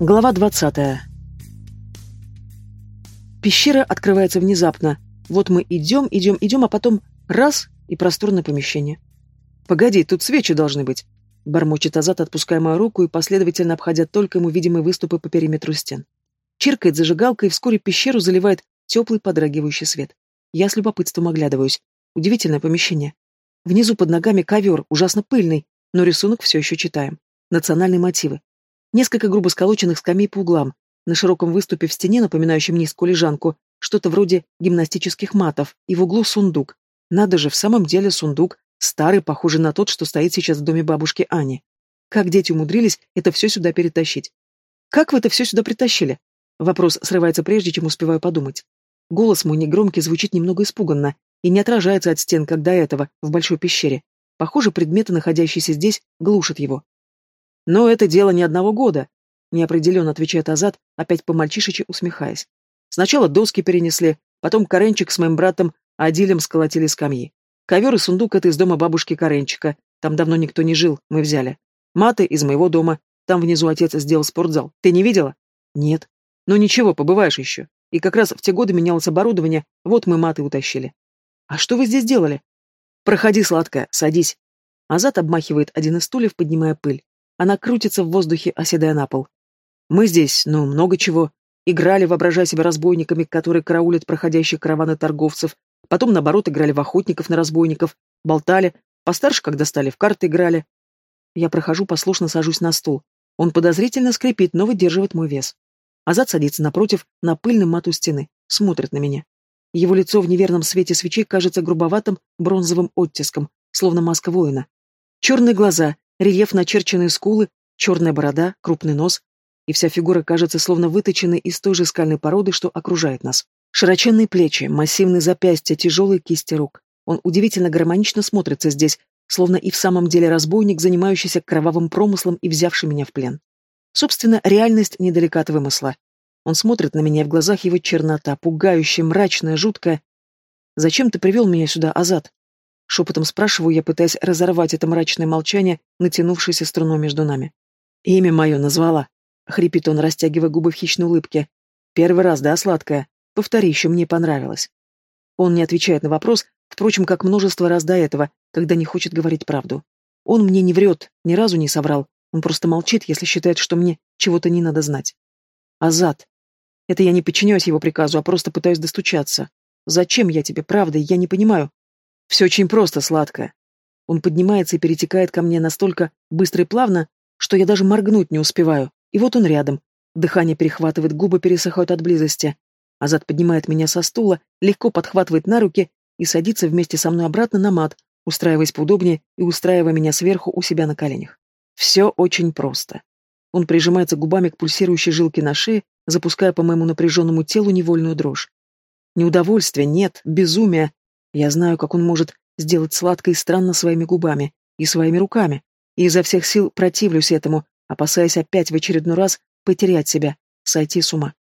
Глава 20. Пещера открывается внезапно. Вот мы идем, идем, идем, а потом раз — и просторное помещение. «Погоди, тут свечи должны быть», — бормочет Азат, отпуская мою руку и последовательно обходя только ему видимые выступы по периметру стен. Чиркает зажигалка, и вскоре пещеру заливает теплый подрагивающий свет. Я с любопытством оглядываюсь. Удивительное помещение. Внизу под ногами ковер, ужасно пыльный, но рисунок все еще читаем. Национальные мотивы. Несколько грубо сколоченных скамей по углам. На широком выступе в стене, напоминающем низкую лежанку, что-то вроде гимнастических матов, и в углу сундук. Надо же, в самом деле сундук, старый, похожий на тот, что стоит сейчас в доме бабушки Ани. Как дети умудрились это все сюда перетащить? Как вы это все сюда притащили? Вопрос срывается прежде, чем успеваю подумать. Голос мой негромкий звучит немного испуганно и не отражается от стен, как до этого, в большой пещере. Похоже, предметы, находящиеся здесь, глушат его. Но это дело не одного года, неопределенно отвечает Азат, опять по-мальчишечи усмехаясь. Сначала доски перенесли, потом Каренчик с моим братом Адилем сколотили скамьи. Ковер и сундук — это из дома бабушки Каренчика. Там давно никто не жил, мы взяли. Маты из моего дома. Там внизу отец сделал спортзал. Ты не видела? Нет. Ну ничего, побываешь еще. И как раз в те годы менялось оборудование, вот мы маты утащили. А что вы здесь делали? Проходи, сладкая, садись. Азат обмахивает один из стульев, поднимая пыль. Она крутится в воздухе, оседая на пол. Мы здесь, ну, много чего. Играли, воображая себя разбойниками, которые караулят проходящих караваны торговцев. Потом, наоборот, играли в охотников на разбойников. Болтали. Постарше, когда стали, в карты играли. Я прохожу, послушно сажусь на стул. Он подозрительно скрипит, но выдерживает мой вес. Азат садится напротив, на пыльном мату стены. Смотрит на меня. Его лицо в неверном свете свечей кажется грубоватым бронзовым оттиском, словно маска воина. Черные глаза, рельеф начерченные скулы, черная борода, крупный нос, и вся фигура кажется словно выточенной из той же скальной породы, что окружает нас. Широченные плечи, массивные запястья, тяжелые кисти рук. Он удивительно гармонично смотрится здесь, словно и в самом деле разбойник, занимающийся кровавым промыслом и взявший меня в плен. Собственно, реальность недалека от вымысла. Он смотрит на меня, и в глазах его чернота, пугающая, мрачная, жуткая. «Зачем ты привел меня сюда, Азат?» Шепотом спрашиваю я, пытаясь разорвать это мрачное молчание, натянувшееся струной между нами. «Имя мое назвала», — хрипит он, растягивая губы в хищной улыбке. «Первый раз, да, сладкая? Повтори, еще мне понравилось». Он не отвечает на вопрос, впрочем, как множество раз до этого, когда не хочет говорить правду. Он мне не врет, ни разу не соврал, он просто молчит, если считает, что мне чего-то не надо знать. Азат. Это я не подчиняюсь его приказу, а просто пытаюсь достучаться. Зачем я тебе, правда, я не понимаю. Все очень просто, сладко. Он поднимается и перетекает ко мне настолько быстро и плавно, что я даже моргнуть не успеваю. И вот он рядом. Дыхание перехватывает, губы пересыхают от близости. Азат поднимает меня со стула, легко подхватывает на руки и садится вместе со мной обратно на мат, устраиваясь поудобнее и устраивая меня сверху у себя на коленях. Все очень просто. Он прижимается губами к пульсирующей жилке на шее, запуская по моему напряженному телу невольную дрожь. Неудовольствия нет, безумия, я знаю, как он может сделать сладко и странно своими губами и своими руками, и изо всех сил противлюсь этому, опасаясь опять в очередной раз потерять себя, сойти с ума.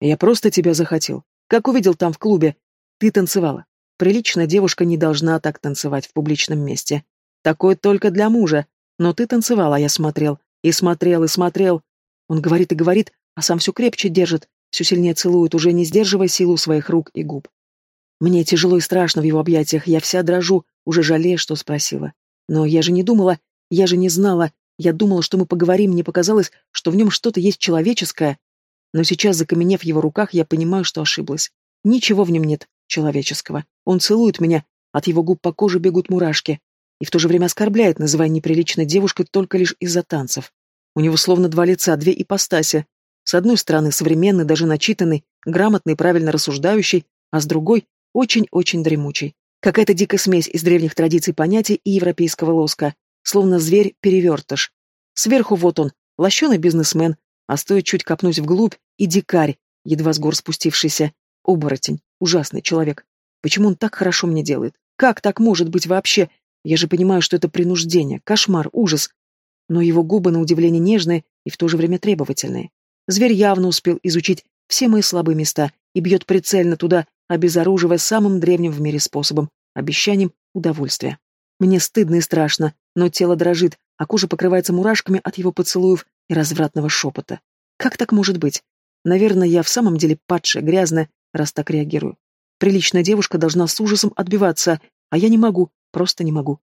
Я просто тебя захотел. Как увидел там в клубе, ты танцевала. Приличная девушка не должна так танцевать в публичном месте. Такое только для мужа. Но ты танцевала, я смотрел. И смотрел, и смотрел. Он говорит и говорит, а сам все крепче держит, все сильнее целует, уже не сдерживая силу своих рук и губ. Мне тяжело и страшно в его объятиях, я вся дрожу, уже жалея, что спросила. Но я же не думала, я же не знала, я думала, что мы поговорим, мне показалось, что в нем что-то есть человеческое. Но сейчас, закаменев в его руках, я понимаю, что ошиблась. Ничего в нем нет человеческого. Он целует меня, от его губ по коже бегут мурашки. И в то же время оскорбляет, называя неприличной девушкой только лишь из-за танцев. У него словно два лица, две ипостаси. С одной стороны, современный, даже начитанный, грамотный, правильно рассуждающий, а с другой очень-очень дремучий. Какая-то дикая смесь из древних традиций понятий и европейского лоска, словно зверь-перевертыш. Сверху вот он, лощеный бизнесмен, а стоит чуть копнуть вглубь, и дикарь, едва с гор спустившийся, оборотень, ужасный человек. Почему он так хорошо мне делает? Как так может быть вообще? Я же понимаю, что это принуждение, кошмар, ужас. Но его губы, на удивление, нежные и в то же время требовательные. Зверь явно успел изучить все мои слабые места и бьет прицельно туда, обезоруживая самым древним в мире способом — обещанием удовольствия. Мне стыдно и страшно, но тело дрожит, а кожа покрывается мурашками от его поцелуев и развратного шепота. Как так может быть? Наверное, я в самом деле падшая, грязная, раз так реагирую. Приличная девушка должна с ужасом отбиваться, а я не могу, просто не могу.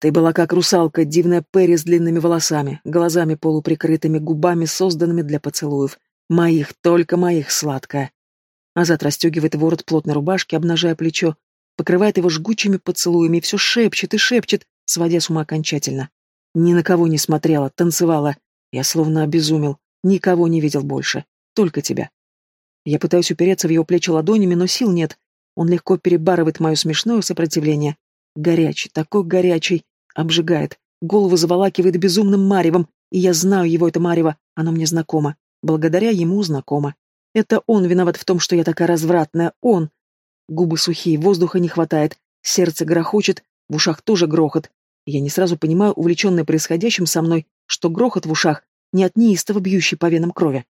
Ты была как русалка, дивная Перри с длинными волосами, глазами полуприкрытыми, губами, созданными для поцелуев. Моих, только моих, сладкая. Азат расстегивает ворот плотной рубашки, обнажая плечо, покрывает его жгучими поцелуями все шепчет и шепчет, сводя с ума окончательно. Ни на кого не смотрела, танцевала. Я словно обезумел, никого не видел больше, только тебя. Я пытаюсь упереться в его плечи ладонями, но сил нет. Он легко перебарывает мое смешное сопротивление. Горячий, такой горячий, обжигает, голову заволакивает безумным маревом, и я знаю его это марево, оно мне знакомо. Благодаря ему знакомо. Это он виноват в том, что я такая развратная, он. Губы сухие, воздуха не хватает, сердце грохочет, в ушах тоже грохот. Я не сразу понимаю, увлеченный происходящим со мной, что грохот в ушах не от неистово бьющей по венам крови.